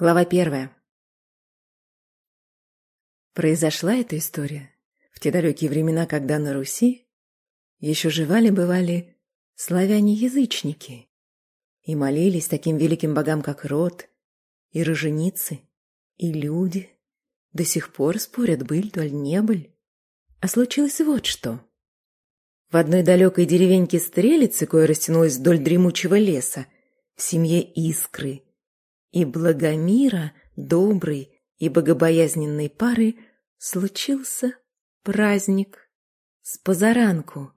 Глава первая. Произошла эта история в те далекие времена, когда на Руси еще жевали-бывали славяне-язычники и молились таким великим богам, как Род, и роженицы, и люди. До сих пор спорят, быль то ли не быль. А случилось вот что. В одной далекой деревеньке Стрелицы, кое растянулась вдоль дремучего леса, в семье Искры – и Благомира, доброй и богобоязненной пары, случился праздник с позаранку,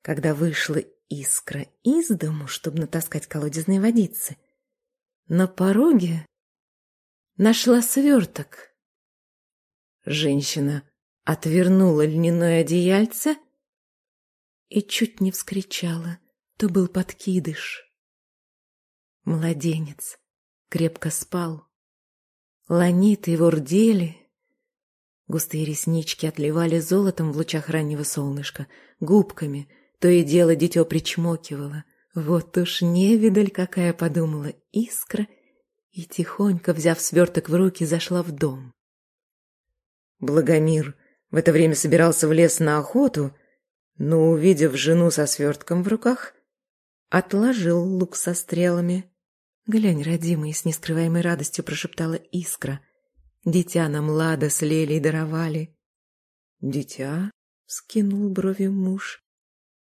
когда вышла искра из дому, чтобы натаскать колодезные водицы. На пороге нашла сверток. Женщина отвернула льняное одеяльце и чуть не вскричала. То был подкидыш. Младенец крепко спал. Ланиты его рдели. Густые реснички отливали золотом в лучах раннего солнышка, губками, то и дело дитё причмокивало. Вот уж невидаль какая подумала искра, и тихонько, взяв сверток в руки, зашла в дом. Благомир в это время собирался в лес на охоту, но, увидев жену со свертком в руках, отложил лук со стрелами «Глянь, родимый!» — с нескрываемой радостью прошептала искра. «Дитя нам лада с Лелей даровали». «Дитя?» — скинул брови муж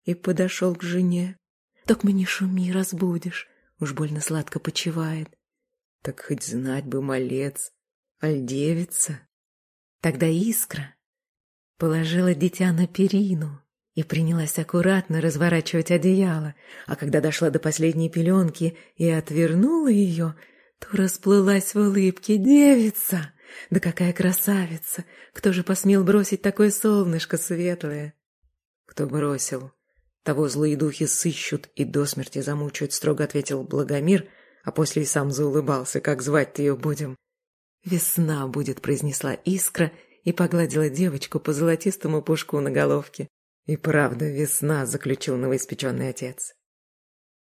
и подошел к жене. «Так мне шуми, разбудишь, уж больно сладко почивает». «Так хоть знать бы, малец, аль девица?» Тогда искра положила дитя на перину, и принялась аккуратно разворачивать одеяло, а когда дошла до последней пеленки и отвернула ее, то расплылась в улыбке девица. Да какая красавица! Кто же посмел бросить такое солнышко светлое? Кто бросил? Того злые духи сыщут и до смерти замучают, строго ответил Благомир, а после и сам заулыбался, как звать-то ее будем. Весна будет, произнесла искра и погладила девочку по золотистому пушку на головке. И правда, весна, заключил новоиспеченный отец.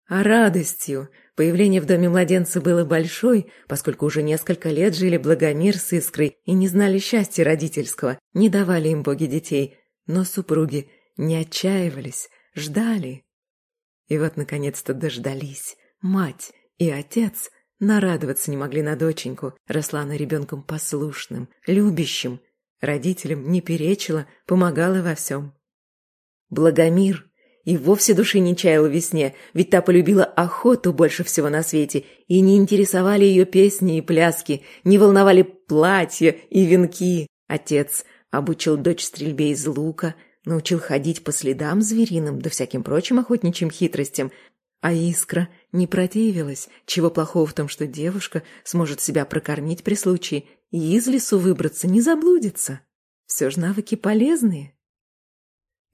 А радостью появление в доме младенца было большой, поскольку уже несколько лет жили Благомир с Искрой и не знали счастья родительского, не давали им боги детей, но супруги не отчаивались, ждали. И вот, наконец-то, дождались. Мать и отец нарадоваться не могли на доченьку, росла она ребенком послушным, любящим, родителям не перечила, помогала во всем. Благомир и вовсе души не чаял весне, ведь та полюбила охоту больше всего на свете, и не интересовали ее песни и пляски, не волновали платья и венки. Отец обучил дочь стрельбе из лука, научил ходить по следам звериным да всяким прочим охотничьим хитростям, а Искра не противилась, чего плохого в том, что девушка сможет себя прокормить при случае и из лесу выбраться не заблудится. Все же навыки полезные.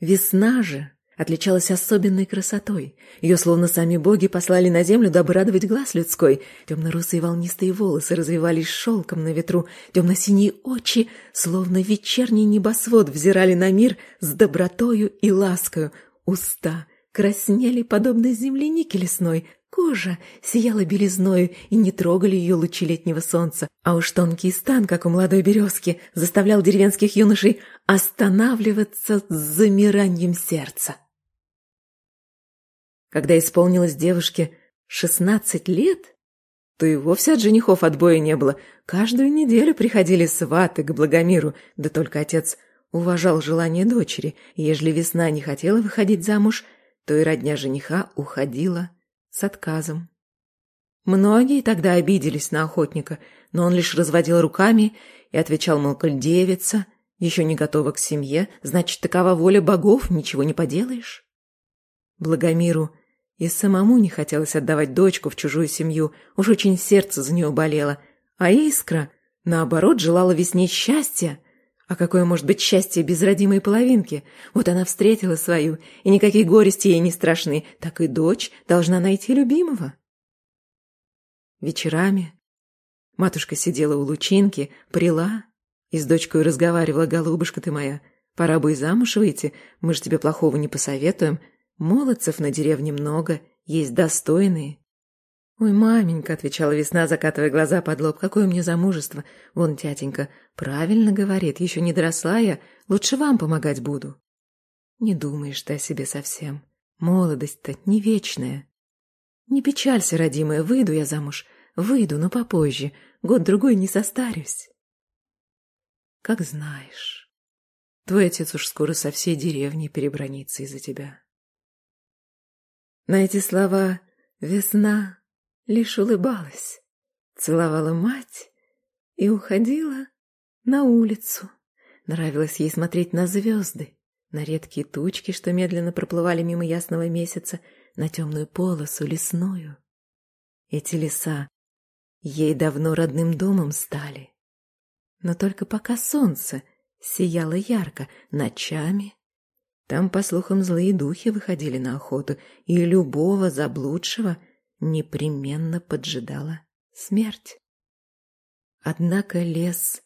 Весна же отличалась особенной красотой. Ее словно сами боги послали на землю, дабы радовать глаз людской. Темно-русые волнистые волосы развивались шелком на ветру, темно-синие очи, словно вечерний небосвод, взирали на мир с добротою и ласкою. Уста краснели, подобно землянике лесной, Кожа сияла белизною и не трогали ее лучи летнего солнца, а уж тонкий стан, как у молодой березки, заставлял деревенских юношей останавливаться с замиранием сердца. Когда исполнилось девушке шестнадцать лет, то и вовсе от женихов отбоя не было. Каждую неделю приходили сваты к Благомиру, да только отец уважал желание дочери, ежели весна не хотела выходить замуж, то и родня жениха уходила с отказом. Многие тогда обиделись на охотника, но он лишь разводил руками и отвечал, мол, коль девица, еще не готова к семье, значит, такова воля богов, ничего не поделаешь. Благомиру и самому не хотелось отдавать дочку в чужую семью, уж очень сердце за нее болело, а Искра, наоборот, желала весне счастья, а какое может быть счастье без родимой половинки? Вот она встретила свою, и никакие горести ей не страшны, так и дочь должна найти любимого. Вечерами матушка сидела у лучинки, прила и с дочкой разговаривала, «Голубушка ты моя, пора бы и замуж выйти, мы же тебе плохого не посоветуем. Молодцев на деревне много, есть достойные». «Ой, маменька», — отвечала весна, закатывая глаза под лоб, — «какое мне замужество! Вон тятенька правильно говорит, еще не доросла я, лучше вам помогать буду». «Не думаешь ты о себе совсем. Молодость-то не вечная. Не печалься, родимая, выйду я замуж, выйду, но попозже, год-другой не состарюсь». «Как знаешь. Твой отец уж скоро со всей деревни перебронится из-за тебя». На эти слова весна лишь улыбалась, целовала мать и уходила на улицу. Нравилось ей смотреть на звезды, на редкие тучки, что медленно проплывали мимо ясного месяца, на темную полосу лесную. Эти леса ей давно родным домом стали. Но только пока солнце сияло ярко, ночами там, по слухам, злые духи выходили на охоту, и любого заблудшего непременно поджидала смерть. Однако лес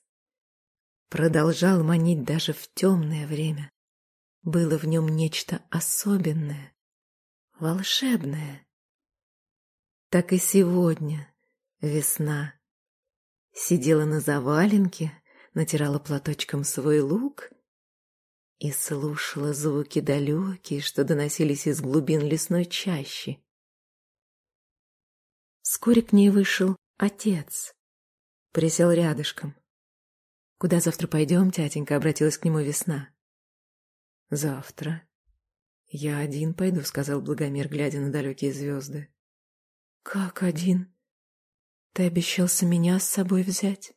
продолжал манить даже в темное время. Было в нем нечто особенное, волшебное. Так и сегодня весна сидела на заваленке, натирала платочком свой лук и слушала звуки далекие, что доносились из глубин лесной чащи. Вскоре к ней вышел отец. Присел рядышком. «Куда завтра пойдем, тятенька?» — обратилась к нему весна. «Завтра. Я один пойду», — сказал Благомир, глядя на далекие звезды. «Как один? Ты обещался меня с собой взять?»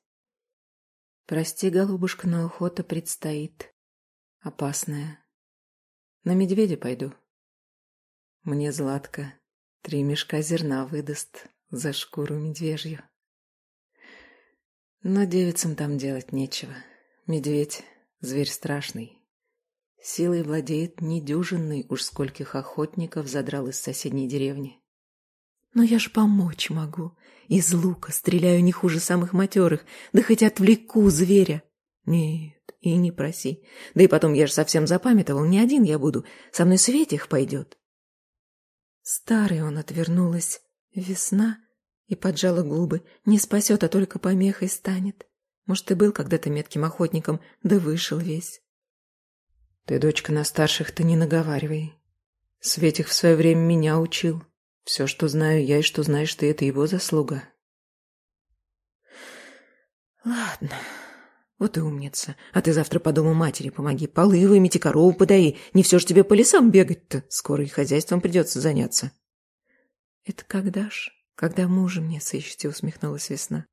«Прости, голубушка, но охота предстоит опасная. На медведя пойду. Мне Златка три мешка зерна выдаст за шкуру медвежью. Но девицам там делать нечего. Медведь — зверь страшный. Силой владеет недюжинный, уж скольких охотников задрал из соседней деревни. Но я ж помочь могу. Из лука стреляю не хуже самых матерых, да хоть отвлеку зверя. Нет, и не проси. Да и потом я же совсем запамятовал, не один я буду. Со мной Светих пойдет. Старый он отвернулась. Весна и поджала губы. Не спасет, а только помехой станет. Может, ты был когда-то метким охотником, да вышел весь. Ты, дочка, на старших-то не наговаривай. Светих в свое время меня учил. Все, что знаю я и что знаешь ты, это его заслуга. Ладно. Вот и умница. А ты завтра по дому матери помоги. Полы вымети, корову подай. Не все ж тебе по лесам бегать-то. Скоро и хозяйством придется заняться. Это когда ж? Когда мужа мне сыщете, усмехнулась весна.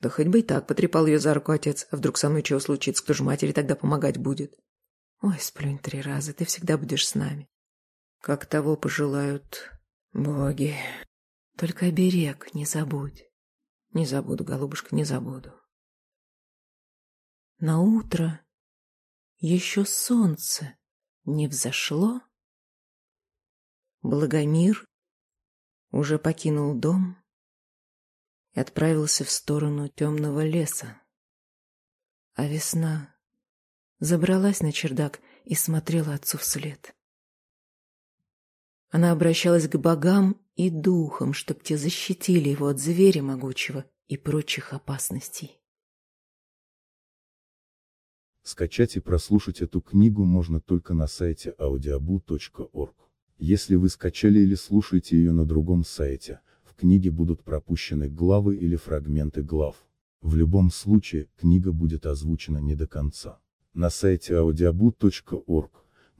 Да хоть бы и так потрепал ее за руку отец. А вдруг со мной чего случится, кто же матери тогда помогать будет? Ой, сплюнь три раза, ты всегда будешь с нами. Как того пожелают боги. Только оберег не забудь. Не забуду, голубушка, не забуду. На утро еще солнце не взошло. Благомир уже покинул дом и отправился в сторону темного леса. А весна забралась на чердак и смотрела отцу вслед. Она обращалась к богам и духам, чтоб те защитили его от зверя могучего и прочих опасностей. Скачать и прослушать эту книгу можно только на сайте audiobu.org. Если вы скачали или слушаете ее на другом сайте, в книге будут пропущены главы или фрагменты глав. В любом случае, книга будет озвучена не до конца. На сайте audiobu.org